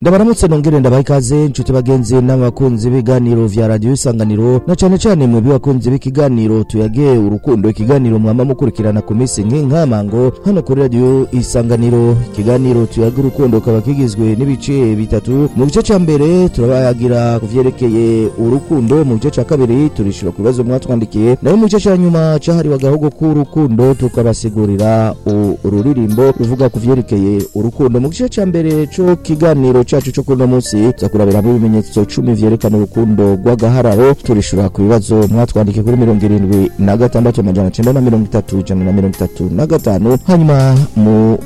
ndabaramutse nongere ndabaha ikaze inshuti bagenzi n'abakunzi b'ibiganiro vya radiyo isanganiro na cane cane mwebwe bakunzi b'ikiganiro tuyage urukundo ikiganiro mwama mukurikirana ku minsi nk'inkamango hano kuri radiyo isanganiro ikiganiro tuyage urukundo kaba kigizwe n'ibice bitatu mu gice ca mbere turabayagira kuvyerekeye urukundo mu gice ca kabiri turishura ku bibazo mwatwandikiye nayo mu gice ca nyuma cahariwe agahogo k'urukundo tukabasigurira ururirimbo ruvuga ku vyerekeye urukundo mu gice ca mbere co kiganiro cha cyacu cyo kuno munsi zakuraberamo ibimenyetso cumi vyerekana urukundo rw'agahararo turishura ku bibazo mwatwandike kuri mirongo irindwi na gatandatu amajana cenda na mirongo itatu ijana na mirongo itatu na gatanu hanyuma mu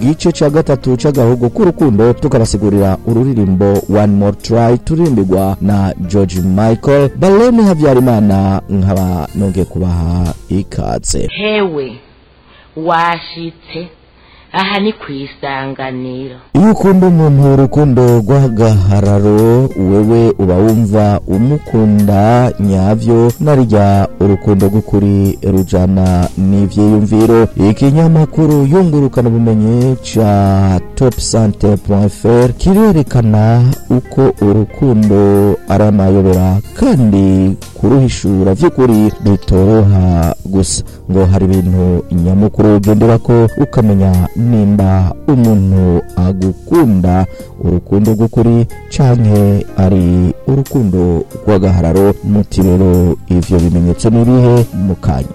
gice cya gatatu c'agahugu k'urukundo tukabasigurira ururirimbo one more try turirimbirwa na george michael balene habyarimana nkaba nongeye kubaha ikatse hewe washitse aha ni ku isanganiro iyo ukunda umuntu urukundo rw'agahararo wewe uba wumva umukunda nyabyo narya urukundo rw'ukuri rujana n'ibyiyumviro ikinyamakuru yungurukana ubumenyi cya topu sante fr kirerekana uko urukundo ari amayobera kandi kuruhishura by'ukuri bitoroha gusa ngo hari ibintu nyamukuru ugendera ko ukamenya nimba umuntu agukunda urukundo rw'ukuri cyane ari urukundo rw'agahararo muti rero ibyo bimenyetso ni ibihe mu kanya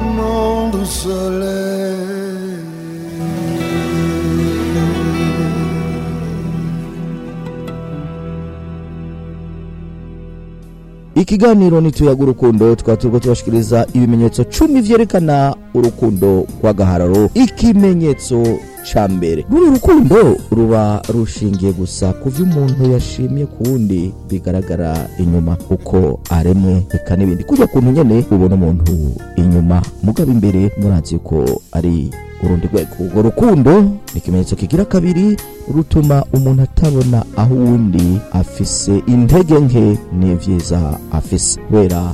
ikiganiro ntituyaga urukundo tukaba turi tubashikiriza ibimenyetso cumi byerekana urukundo rw'agahararo ikimenyetso cya mbere ruru rukundo ruba rushingiye gusa kuva umuntu yashimye ku wundi bigaragara inyuma uko aremwe reka n'ibindi kujya kuntu nyine ubona umuntu inyuma mugabo imbere murazi ko ari urundi rwego urwo rukundo ni ikimenyetso kigira kabiri rutuma umuntu atabona aho uwundi afise intege nke n'ibyiza afise kubera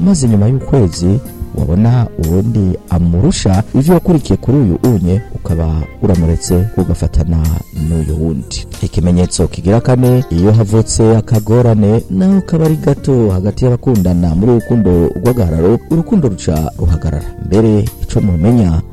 maze nyuma y'ukwezi wabona ubundi amurusha ivyo wakurikiye kuri uyu unye ukaba uramuretse ugafatana n'uyu wundi ikimenyetso kigira kane iyo havutse akagorane naho kaba ari gato hagati y'abakundana muri rukundo rw'agahararo urukundo ruca ruhagarara mbere icyo mumenya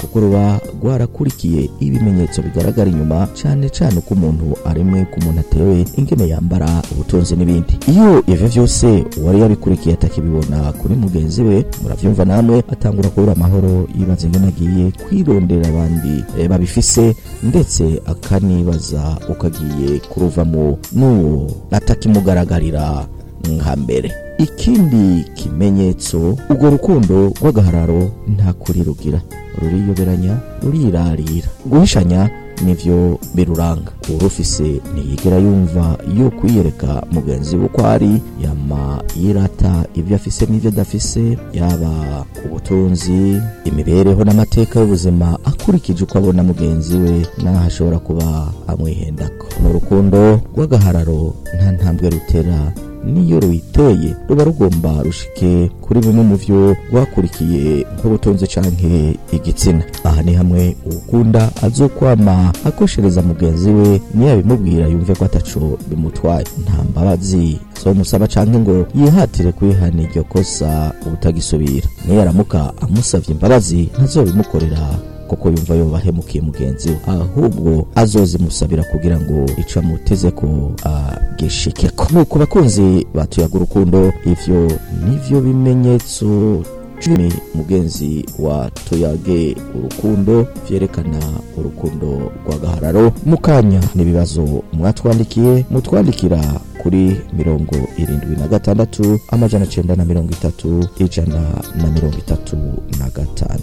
kuko ruba rwarakurikiye ibimenyetso bigaragara inyuma cyane cyane uko umuntu aremwe ko umuntu atewe ingene yambara ubutunzi n'ibindi iyo ibyo byose uwari yabikurikiye atakibibona kuri mugenzi we murabyumva namwe atangura kubura amahoro yibanze ingene agiye kwirondera abandi eh, babifise ndetse akanibaza uko agiye kuruvamo n'uwo atakimugaragarira nka mbere ikindi kimenyetso urwo rukundo rw'agahararo nta kuri rugira ruriyoberanya rurirarira guhishanya nivyo biruranga urufise ntiyigera yumva yo kwiyereka mugenzi we uko ari yama yirata ibyo afise n'ibyo adafise yaba ubutunzi imibereho n'amateka y'ubuzima akurikije uko abona mugenzi we naho ashobora kuba amwihendako ni urukundo rw'agahararo nta ntambwe rutera n'iyo ruyiteye ruba rugomba rushike kuri bimwe mu byo rwakurikiye nk'ubutunzi cyangwa igitsina aha ni hamwe ukunda uwukunda azokwama akoshereza mugenzi we niyo abimubwira yumve ko ataco bimutwaye nta mbabazi azomusaba canke ngo yihatire kwihana iryo kosa ubutagisubira niyo aramuka amusavye imbabazi bimukorera. kuko yumva yumva ahemukiye mugenzi we ahubwo azozimusabira kugira ngo icamuteze ko agishikeko nuko bakunzi batuyaga urukundo ivyo nivyo bimenyetso cumi mugenzi wa tuyage urukundo byerekana urukundo rw'agahararo mu kanya n'ibibazo mwatwandikiye mutwandikira kuri mirongo irindwi na gatandatu amajana cyenda na mirongo itatu ijana na mirongo itatu na gatanu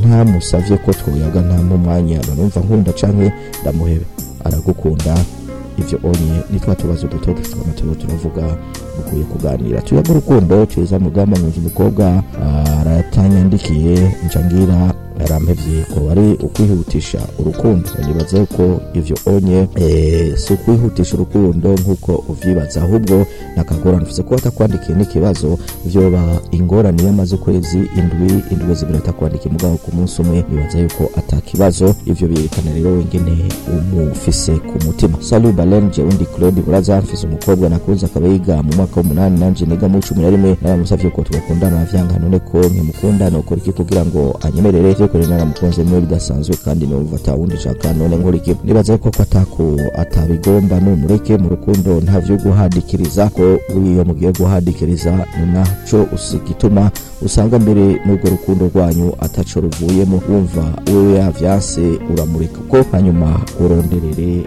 ntamusavye ko twoyaga nta mwanya numva nkunda canke ndamuhebe aragukunda ivyo onye ni twa tubazo duto dushobora tuba turavuga mukuye kuganira tuyaga urukundo tuza mugamba mvuze umukobwa aratanyandikiye ncangira yarampevye ko ari ukwihutisha urukundo nibaze ko ivyo onye eh si kwihutisha urukundo nk'uko uvyibaza ahubwo nakagorana ufise ko atakwandikiye n'ikibazo ba ingorane iyo amaze ukwezi indwi indwi zibiri atakwandikiye mugabo ku munsi umwe nibaza yuko atakibazo ivyo byerekana rero wengene umufise ku mutima salu balen je undi claude buraza mfise umukobwa nakunze akaba yiga mu mwaka w'umunani nanje niga mu cumi na rimwe naramusavye ko twakundana avyanga none ko nkimukunda nokora iki kugira ngo anyemerere by'ukuri naramukunze muri bidasanzwe kandi numva atawundi nshaka none nkuriki nibaze koko atako atabigomba numureke mu rukundo nta byo guhandikiriza ko buriya mugiye guhadikiriza ni nacyo usigituma usanga mbere n'urwo rukundo rwanyu ataco ruvuyemo wumva wewe yavyanse uramureka ko hanyuma uronderere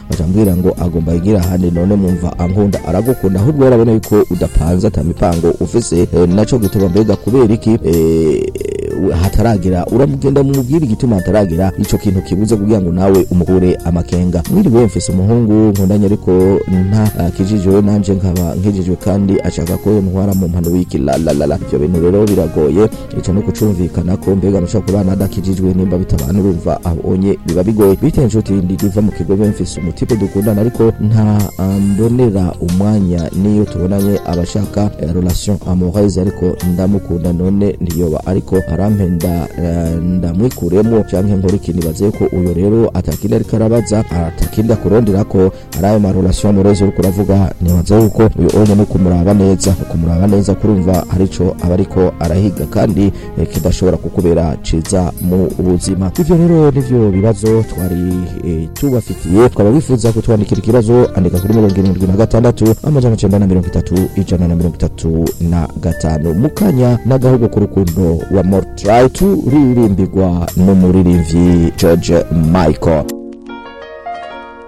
baca mbwira ngo agomba yigira ahandi none mumva ankunda aragukunda ahubwo yarabona yuko udapanze atamipango ufise eh, naco gituma mbega kubera iki eh, hataragira uramugenda mumubwira igituma hataragira ico kintu kibuze kugira ngo nawe umukure amakenga mwiriwe mfise umuhungu nkundanye ariko nta uh, kijijwe nanje nkaba nkijijwe kandi ashaka ko ntwara mu mpano wiki la la la ibyo bintu rero biragoye ico no kucumvikana ko mbega mushaka kubana adakijijwe nimba bitabana urumva abonye biba bigoye bitewe inshuti ndiva mu kigobe mfise umutipe dukundana ariko nta ah, mbonera umwanya niyo tubonanye abashaka eh, relation amoureuse ariko ndamukunda none ntiyoba ariko ara nda ndamwikuremo canke mpore ikintu ibaze ko uyu rero atakindi ariko arabaza atakindi akurondera ko ari ayo marelation amoreze uriko uravuga nibaza yuko uyu onye ni kumuraba neza kumuraba neza kurumva hari ico aba ariko arahiga kandi eh, kidashobora kukubera ciza mu buzima ivyo rero nivyo bibazo twari eh, tubafitiye twaba bifuza kutwandikira ikibazo andika kuri mirongo irindwi na gatandatu amajana cenda na mirongo itatu ijana na mirongo itatu na gatanu mukanya kanya n'agahugu k'urukundo wa morto to ririmbirwa n'umuririmbyi george michael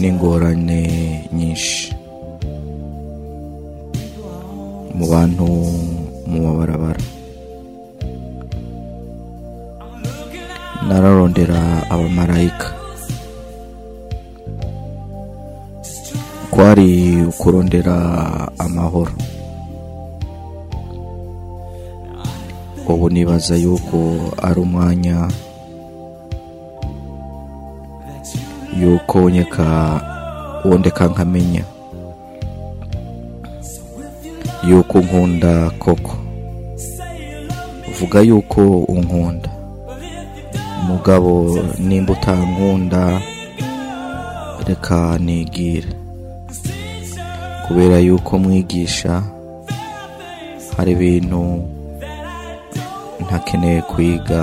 n'ingorane nyinshi mu bantu mu mabarabara nararondera abamarayika kwari ukurondera amahoro ubu nibaza yuko ari umwanya yuko nyeka wondeka nkamenya yuko nkunda koko uvuga yuko unkunda umugabo nimba utankunda reka nigire kubera yuko mwigisha hari ibintu ntakeneye kwiga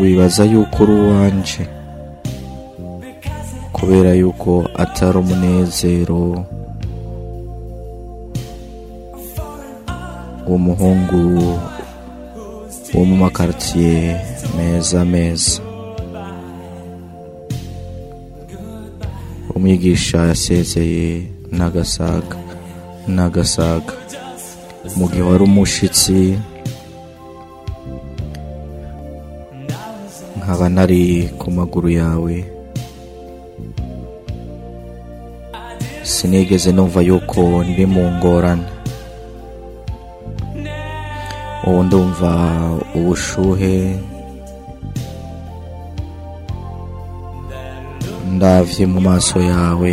wibaza yuko uri uwanje kubera yuko atari umunezero w'umuhungu wo mu makaritsiye meza meza umwigisha yasezeye n'agasaga n'agasaga mu gihe wari umushyitsi nkaba nari ku maguru yawe sinigeze numva yuko ndi mu ngorane ubu ndumva ubushuhe ndavye mu maso yawe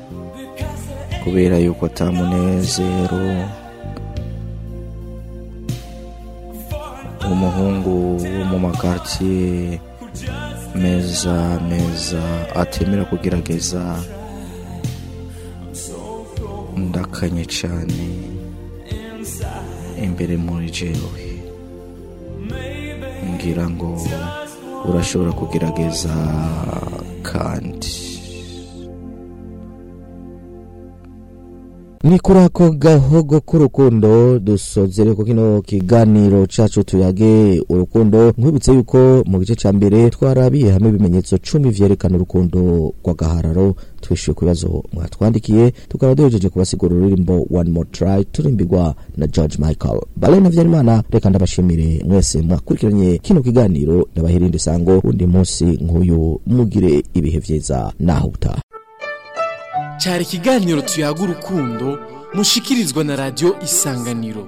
kubera yuko atamunezero umuhungu wo mu makaritiye meza meza atemera kugerageza ndakanye cyane imbere muri jewe ngira ngo urashobora kugerageza kandi ni kuri ako gahogo k'urukundo dusozere ko kino kiganiro cacu tuyage urukundo nkwibutse yuko mu gice ca mbere twarabiye hamwe ibimenyetso cumi vyerekana urukundo rw'agahararo twishuye ku bibazo mwatwandikiye tukaba duhejeje kubasigura ururimbo one more try turimbirwa na george michael bale na vyarimana reka ndabashimire mwese mwakurikiranye kino kiganiro ndabahirinde isango undi munsi nk'uyu mugire ibihe vyiza naho cyari ikiganiro tuyaga urukundo mushikirizwa na radiyo isanganiro